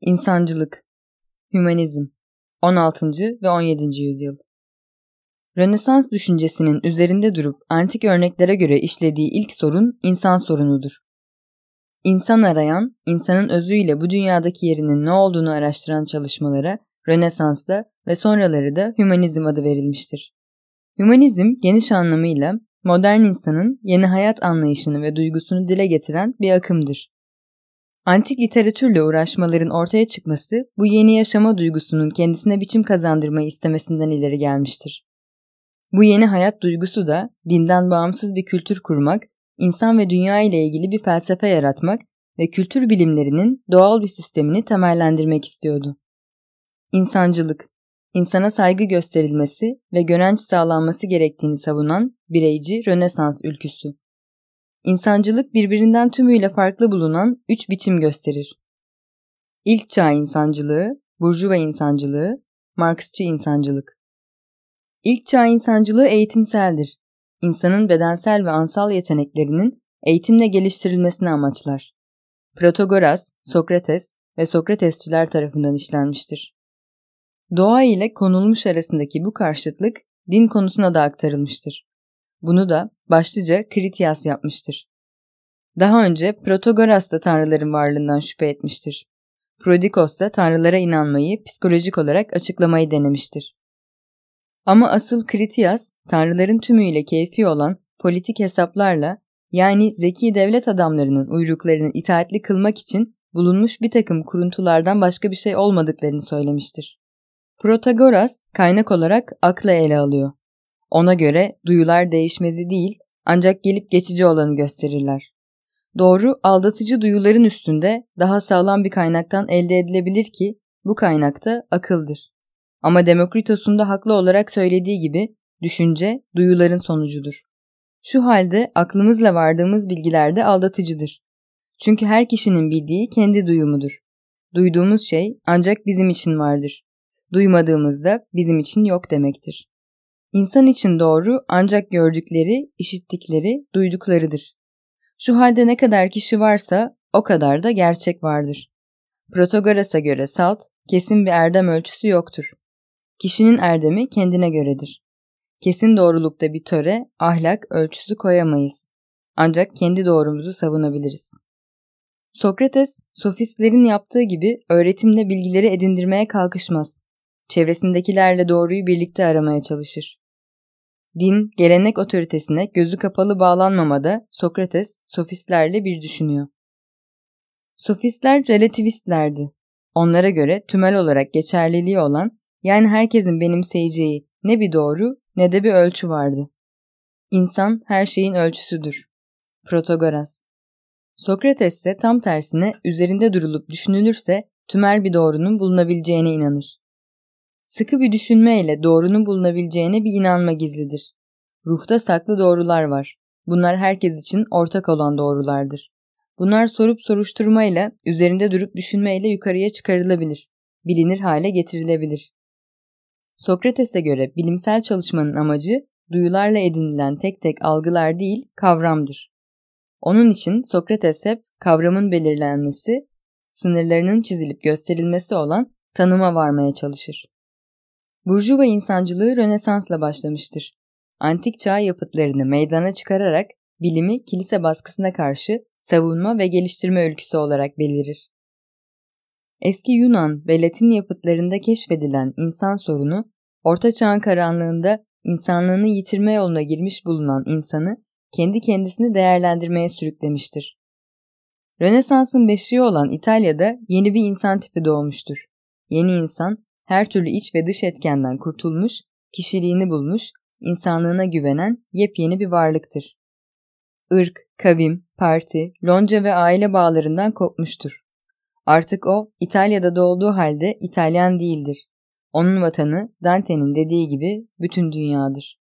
İnsancılık, Hümanizm, 16. ve 17. yüzyıl. Rönesans düşüncesinin üzerinde durup antik örneklere göre işlediği ilk sorun insan sorunudur. İnsan arayan, insanın özüyle bu dünyadaki yerinin ne olduğunu araştıran çalışmalara Rönesans'ta ve sonraları da hümanizm adı verilmiştir. Hümanizm geniş anlamıyla modern insanın yeni hayat anlayışını ve duygusunu dile getiren bir akımdır. Antik literatürle uğraşmaların ortaya çıkması bu yeni yaşama duygusunun kendisine biçim kazandırmayı istemesinden ileri gelmiştir. Bu yeni hayat duygusu da dinden bağımsız bir kültür kurmak, insan ve dünya ile ilgili bir felsefe yaratmak ve kültür bilimlerinin doğal bir sistemini temellendirmek istiyordu. İnsancılık, insana saygı gösterilmesi ve gönenç sağlanması gerektiğini savunan bireyci Rönesans ülküsü. İnsancılık birbirinden tümüyle farklı bulunan üç biçim gösterir. İlk çağ insancılığı, burjuva insancılığı, Marksçı insancılık. İlk çağ insancılığı eğitimseldir. İnsanın bedensel ve ansal yeteneklerinin eğitimle geliştirilmesini amaçlar. Protagoras, Sokrates ve Sokratesçiler tarafından işlenmiştir. Doğa ile konulmuş arasındaki bu karşıtlık din konusuna da aktarılmıştır. Bunu da başlıca Kritias yapmıştır. Daha önce Protagoras da tanrıların varlığından şüphe etmiştir. Prodikos da tanrılara inanmayı psikolojik olarak açıklamayı denemiştir. Ama asıl Kritias, tanrıların tümüyle keyfi olan politik hesaplarla yani zeki devlet adamlarının uyruklarını itaatli kılmak için bulunmuş bir takım kuruntulardan başka bir şey olmadıklarını söylemiştir. Protagoras kaynak olarak akla ele alıyor. Ona göre duyular değişmezi değil ancak gelip geçici olanı gösterirler. Doğru aldatıcı duyuların üstünde daha sağlam bir kaynaktan elde edilebilir ki bu kaynakta akıldır. Ama Demokritos'un da haklı olarak söylediği gibi düşünce duyuların sonucudur. Şu halde aklımızla vardığımız bilgiler de aldatıcıdır. Çünkü her kişinin bildiği kendi duyumudur. Duyduğumuz şey ancak bizim için vardır. Duymadığımızda bizim için yok demektir. İnsan için doğru ancak gördükleri, işittikleri, duyduklarıdır. Şu halde ne kadar kişi varsa o kadar da gerçek vardır. Protagoras'a göre salt, kesin bir erdem ölçüsü yoktur. Kişinin erdemi kendine göredir. Kesin doğrulukta bir töre, ahlak ölçüsü koyamayız. Ancak kendi doğrumuzu savunabiliriz. Sokrates, sofistlerin yaptığı gibi öğretimle bilgileri edindirmeye kalkışmaz. Çevresindekilerle doğruyu birlikte aramaya çalışır. Din, gelenek otoritesine gözü kapalı bağlanmamada Sokrates, sofistlerle bir düşünüyor. Sofistler relativistlerdi. Onlara göre tümel olarak geçerliliği olan, yani herkesin benimseyeceği ne bir doğru ne de bir ölçü vardı. İnsan her şeyin ölçüsüdür. Protagoras. Sokrates ise tam tersine üzerinde durulup düşünülürse tümel bir doğrunun bulunabileceğine inanır. Sıkı bir düşünmeyle doğrunun bulunabileceğine bir inanma gizlidir. Ruhta saklı doğrular var. Bunlar herkes için ortak olan doğrulardır. Bunlar sorup soruşturmayla, üzerinde durup düşünmeyle yukarıya çıkarılabilir, bilinir hale getirilebilir. Sokrates'e göre bilimsel çalışmanın amacı duyularla edinilen tek tek algılar değil, kavramdır. Onun için Sokrates hep kavramın belirlenmesi, sınırlarının çizilip gösterilmesi olan tanıma varmaya çalışır. Burjuva insancılığı Rönesans'la başlamıştır. Antik çağ yapıtlarını meydana çıkararak bilimi kilise baskısına karşı savunma ve geliştirme ülküsü olarak belirir. Eski Yunan ve Latin yapıtlarında keşfedilen insan sorunu, Orta Çağ'ın karanlığında insanlığını yitirme yoluna girmiş bulunan insanı kendi kendisini değerlendirmeye sürüklemiştir. Rönesans'ın beşiği olan İtalya'da yeni bir insan tipi doğmuştur. Yeni insan, her türlü iç ve dış etkenden kurtulmuş, kişiliğini bulmuş, insanlığına güvenen yepyeni bir varlıktır. Irk, kavim, parti, lonca ve aile bağlarından kopmuştur. Artık o, İtalya'da doğduğu halde İtalyan değildir. Onun vatanı, Dante'nin dediği gibi, bütün dünyadır.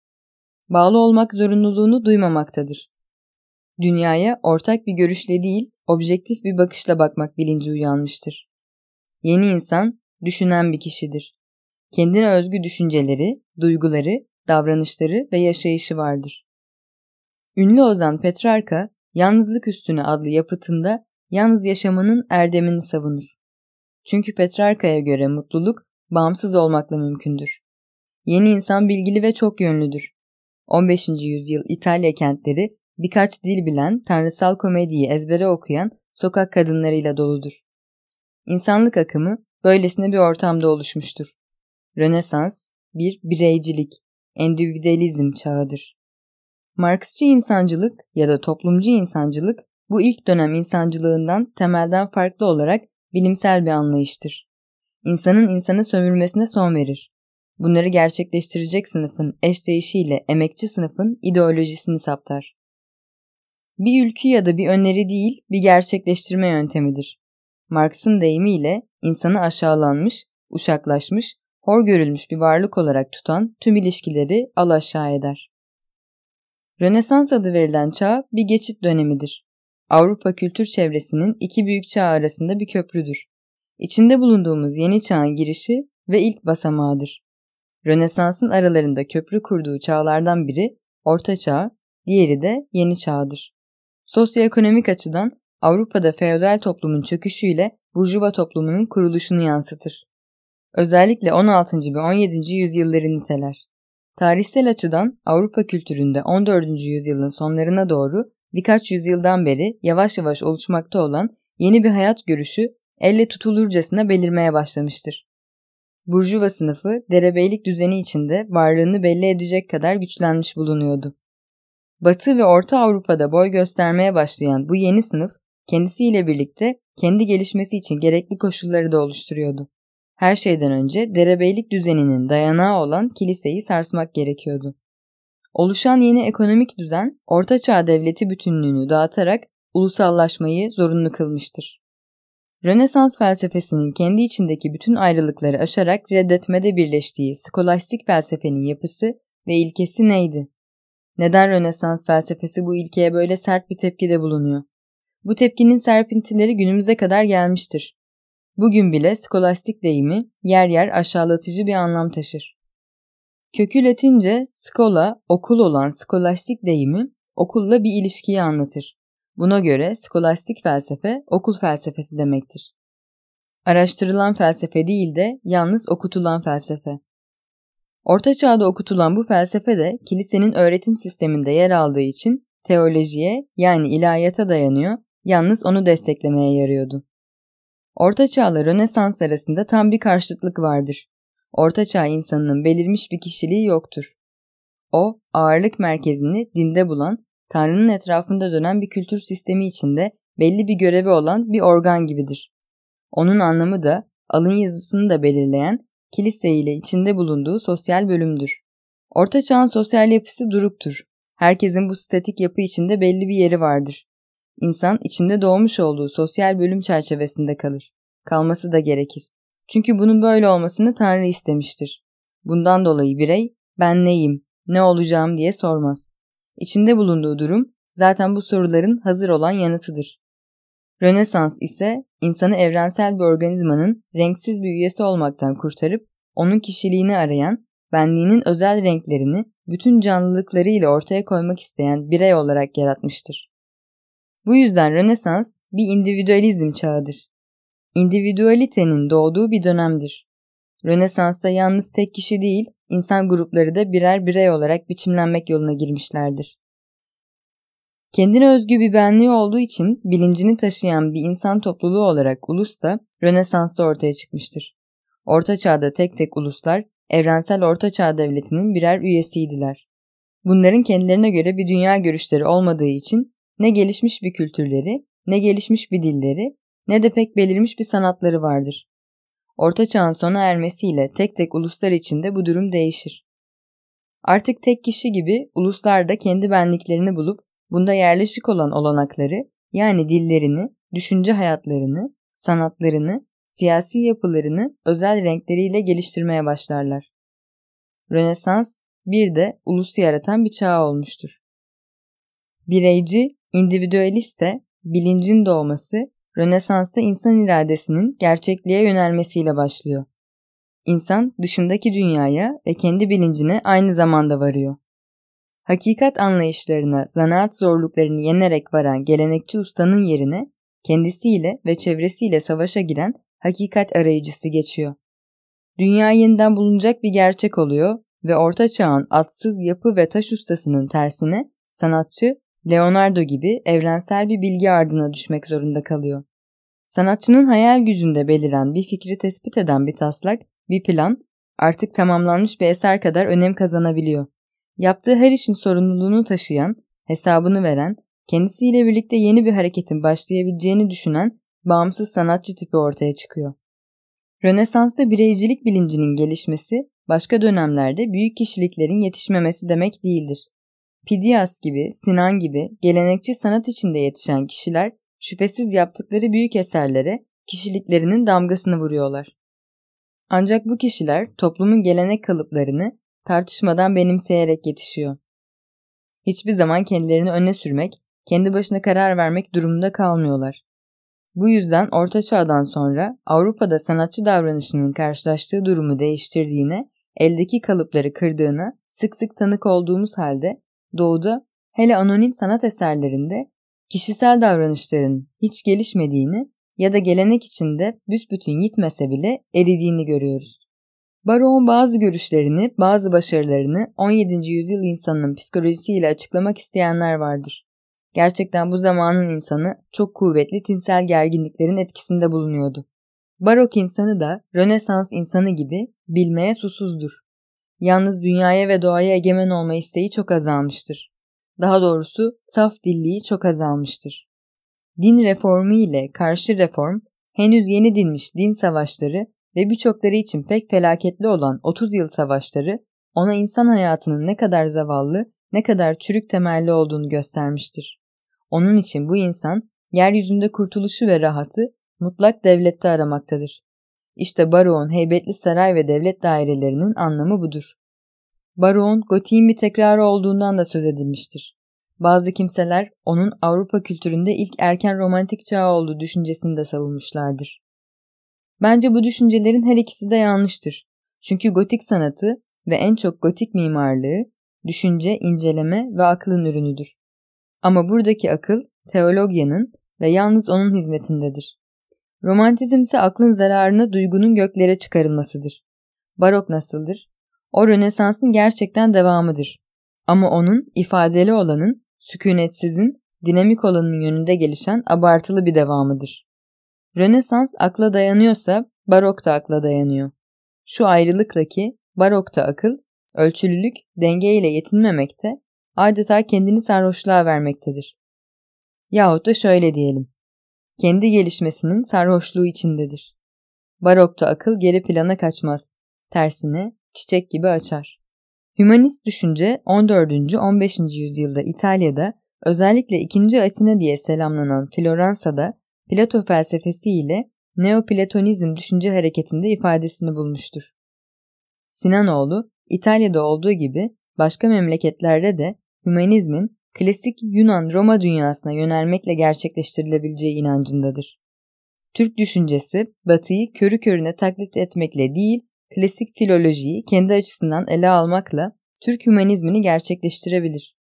Bağlı olmak zorunluluğunu duymamaktadır. Dünyaya ortak bir görüşle değil, objektif bir bakışla bakmak bilinci uyanmıştır. Yeni insan, düşünen bir kişidir. Kendine özgü düşünceleri, duyguları, davranışları ve yaşayışı vardır. Ünlü ozan Petrarka, Yalnızlık Üstüne adlı yapıtında yalnız yaşamanın erdemini savunur. Çünkü Petrarka'ya göre mutluluk bağımsız olmakla mümkündür. Yeni insan bilgili ve çok yönlüdür. 15. yüzyıl İtalya kentleri birkaç dil bilen, tanrısal komediyi ezbere okuyan sokak kadınlarıyla doludur. İnsanlık akımı böylesine bir ortamda oluşmuştur. Rönesans bir bireycilik, endüvidüalizm çağıdır. Marksçı insancılık ya da toplumcu insancılık bu ilk dönem insancılığından temelden farklı olarak bilimsel bir anlayıştır. İnsanın insanı sömürmesine son verir. Bunları gerçekleştirecek sınıfın eşdeğişiyle emekçi sınıfın ideolojisini saptar. Bir ülkü ya da bir öneri değil, bir gerçekleştirme yöntemidir. Marx'ın deyimiyle insanı aşağılanmış, uşaklaşmış, hor görülmüş bir varlık olarak tutan tüm ilişkileri al aşağı eder. Rönesans adı verilen çağ bir geçit dönemidir. Avrupa kültür çevresinin iki büyük çağ arasında bir köprüdür. İçinde bulunduğumuz yeni çağın girişi ve ilk basamağıdır. Rönesans'ın aralarında köprü kurduğu çağlardan biri Orta Çağ, diğeri de Yeni Çağ'dır. Sosyoekonomik açıdan Avrupa'da feodal toplumun çöküşüyle burjuva toplumunun kuruluşunu yansıtır. Özellikle 16. ve 17. yüzyılları niteler. Tarihsel açıdan Avrupa kültüründe 14. yüzyılın sonlarına doğru birkaç yüzyıldan beri yavaş yavaş oluşmakta olan yeni bir hayat görüşü elle tutulurcasına belirmeye başlamıştır. Burjuva sınıfı derebeylik düzeni içinde varlığını belli edecek kadar güçlenmiş bulunuyordu. Batı ve Orta Avrupa'da boy göstermeye başlayan bu yeni sınıf kendisiyle birlikte kendi gelişmesi için gerekli koşulları da oluşturuyordu. Her şeyden önce derebeylik düzeninin dayanağı olan kiliseyi sarsmak gerekiyordu. Oluşan yeni ekonomik düzen Orta Çağ devleti bütünlüğünü dağıtarak ulusallaşmayı zorunlu kılmıştır. Rönesans felsefesinin kendi içindeki bütün ayrılıkları aşarak reddetmede birleştiği skolastik felsefenin yapısı ve ilkesi neydi? Neden Rönesans felsefesi bu ilkeye böyle sert bir tepkide bulunuyor? Bu tepkinin serpintileri günümüze kadar gelmiştir. Bugün bile skolastik deyimi yer yer aşağılatıcı bir anlam taşır. Kökü Latince skola, okul olan skolastik deyimi okulla bir ilişkiyi anlatır. Buna göre skolastik felsefe okul felsefesi demektir. Araştırılan felsefe değil de yalnız okutulan felsefe. Orta çağda okutulan bu felsefe de kilisenin öğretim sisteminde yer aldığı için teolojiye yani ilahiyata dayanıyor, yalnız onu desteklemeye yarıyordu. Orta çağla Rönesans arasında tam bir karşıtlık vardır. Orta çağ insanının belirmiş bir kişiliği yoktur. O, ağırlık merkezini dinde bulan, Tanrı'nın etrafında dönen bir kültür sistemi içinde belli bir görevi olan bir organ gibidir. Onun anlamı da alın yazısını da belirleyen kilise ile içinde bulunduğu sosyal bölümdür. Orta çağın sosyal yapısı duruktur. Herkesin bu statik yapı içinde belli bir yeri vardır. İnsan içinde doğmuş olduğu sosyal bölüm çerçevesinde kalır. Kalması da gerekir. Çünkü bunun böyle olmasını Tanrı istemiştir. Bundan dolayı birey ben neyim, ne olacağım diye sormaz. İçinde bulunduğu durum zaten bu soruların hazır olan yanıtıdır. Rönesans ise insanı evrensel bir organizmanın renksiz bir üyesi olmaktan kurtarıp onun kişiliğini arayan, benliğinin özel renklerini bütün canlılıklarıyla ortaya koymak isteyen birey olarak yaratmıştır. Bu yüzden Rönesans bir individualizm çağıdır. İndividualitenin doğduğu bir dönemdir. Rönesans'ta yalnız tek kişi değil, insan grupları da birer birey olarak biçimlenmek yoluna girmişlerdir. Kendine özgü bir benliği olduğu için bilincini taşıyan bir insan topluluğu olarak ulus da Rönesans'ta ortaya çıkmıştır. Orta Çağ'da tek tek uluslar evrensel Orta Çağ devletinin birer üyesiydiler. Bunların kendilerine göre bir dünya görüşleri olmadığı için ne gelişmiş bir kültürleri, ne gelişmiş bir dilleri, ne de pek belirmiş bir sanatları vardır. Orta Çağ'ın sona ermesiyle tek tek uluslar içinde bu durum değişir. Artık tek kişi gibi uluslar da kendi benliklerini bulup bunda yerleşik olan olanakları yani dillerini, düşünce hayatlarını, sanatlarını, siyasi yapılarını özel renkleriyle geliştirmeye başlarlar. Rönesans bir de ulusu yaratan bir çağ olmuştur. Bireyci, individualist de bilincin doğması Rönesans'ta insan iradesinin gerçekliğe yönelmesiyle başlıyor. İnsan dışındaki dünyaya ve kendi bilincine aynı zamanda varıyor. Hakikat anlayışlarına, zanaat zorluklarını yenerek varan gelenekçi ustanın yerine kendisiyle ve çevresiyle savaşa giren hakikat arayıcısı geçiyor. Dünya yeniden bulunacak bir gerçek oluyor ve Orta Çağ'ın atsız yapı ve taş ustasının tersine sanatçı Leonardo gibi evrensel bir bilgi ardına düşmek zorunda kalıyor. Sanatçının hayal gücünde beliren bir fikri tespit eden bir taslak, bir plan artık tamamlanmış bir eser kadar önem kazanabiliyor. Yaptığı her işin sorumluluğunu taşıyan, hesabını veren, kendisiyle birlikte yeni bir hareketin başlayabileceğini düşünen bağımsız sanatçı tipi ortaya çıkıyor. Rönesans'ta bireycilik bilincinin gelişmesi başka dönemlerde büyük kişiliklerin yetişmemesi demek değildir. Pidias gibi, Sinan gibi gelenekçi sanat içinde yetişen kişiler şüphesiz yaptıkları büyük eserlere kişiliklerinin damgasını vuruyorlar. Ancak bu kişiler toplumun gelenek kalıplarını tartışmadan benimseyerek yetişiyor. Hiçbir zaman kendilerini öne sürmek, kendi başına karar vermek durumunda kalmıyorlar. Bu yüzden Orta Çağ'dan sonra Avrupa'da sanatçı davranışının karşılaştığı durumu değiştirdiğine, eldeki kalıpları kırdığına sık sık tanık olduğumuz halde Doğu'da hele anonim sanat eserlerinde kişisel davranışların hiç gelişmediğini ya da gelenek içinde büsbütün yitmese bile eridiğini görüyoruz. Baron bazı görüşlerini, bazı başarılarını 17. yüzyıl insanının psikolojisiyle açıklamak isteyenler vardır. Gerçekten bu zamanın insanı çok kuvvetli tinsel gerginliklerin etkisinde bulunuyordu. Barok insanı da Rönesans insanı gibi bilmeye susuzdur. Yalnız dünyaya ve doğaya egemen olma isteği çok azalmıştır. Daha doğrusu saf dilliği çok azalmıştır. Din reformu ile karşı reform, henüz yeni dinmiş din savaşları ve birçokları için pek felaketli olan 30 yıl savaşları ona insan hayatının ne kadar zavallı, ne kadar çürük temelli olduğunu göstermiştir. Onun için bu insan yeryüzünde kurtuluşu ve rahatı mutlak devlette aramaktadır. İşte Baro'nun heybetli saray ve devlet dairelerinin anlamı budur. Baro'nun gotiğin bir tekrarı olduğundan da söz edilmiştir. Bazı kimseler onun Avrupa kültüründe ilk erken romantik çağ olduğu düşüncesini de savunmuşlardır. Bence bu düşüncelerin her ikisi de yanlıştır. Çünkü gotik sanatı ve en çok gotik mimarlığı, düşünce, inceleme ve aklın ürünüdür. Ama buradaki akıl, teologyanın ve yalnız onun hizmetindedir. Romantizm ise aklın zararını duygunun göklere çıkarılmasıdır. Barok nasıldır? O Rönesans'ın gerçekten devamıdır. Ama onun ifadeli olanın, sükunetsizin, dinamik olanın yönünde gelişen abartılı bir devamıdır. Rönesans akla dayanıyorsa barok da akla dayanıyor. Şu ayrılıkla ki barokta akıl, ölçülülük, dengeyle yetinmemekte, adeta kendini sarhoşluğa vermektedir. Yahut da şöyle diyelim. Kendi gelişmesinin sarhoşluğu içindedir. Barokta akıl geri plana kaçmaz. Tersine çiçek gibi açar. Hümanist düşünce 14. 15. yüzyılda İtalya'da özellikle 2. Atina diye selamlanan Floransa'da Plato felsefesi ile Neoplatonizm düşünce hareketinde ifadesini bulmuştur. Sinanoğlu, İtalya'da olduğu gibi başka memleketlerde de hümanizmin klasik Yunan-Roma dünyasına yönelmekle gerçekleştirilebileceği inancındadır. Türk düşüncesi, Batı'yı körü körüne taklit etmekle değil, klasik filolojiyi kendi açısından ele almakla Türk hümanizmini gerçekleştirebilir.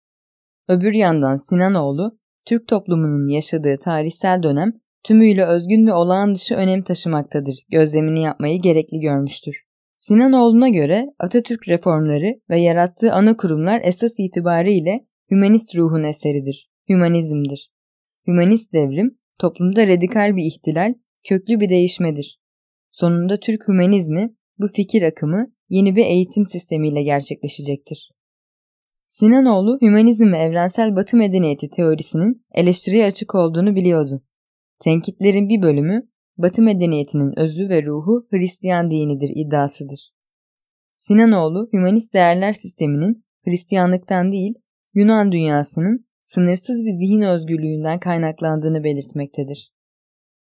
Öbür yandan Sinanoğlu, Türk toplumunun yaşadığı tarihsel dönem tümüyle özgün ve olağan dışı önem taşımaktadır gözlemini yapmayı gerekli görmüştür. Sinanoğlu'na göre Atatürk reformları ve yarattığı ana kurumlar esas itibariyle hümanist ruhun eseridir, hümanizmdir. Hümanist devrim, toplumda radikal bir ihtilal, köklü bir değişmedir. Sonunda Türk hümanizmi, bu fikir akımı yeni bir eğitim sistemiyle gerçekleşecektir. Sinanoğlu, hümanizm ve evrensel batı medeniyeti teorisinin eleştiriye açık olduğunu biliyordu. Tenkitlerin bir bölümü Batı medeniyetinin özü ve ruhu Hristiyan dinidir iddiasıdır. Sinanoğlu, hümanist değerler sisteminin Hristiyanlıktan değil, Yunan dünyasının sınırsız bir zihin özgürlüğünden kaynaklandığını belirtmektedir.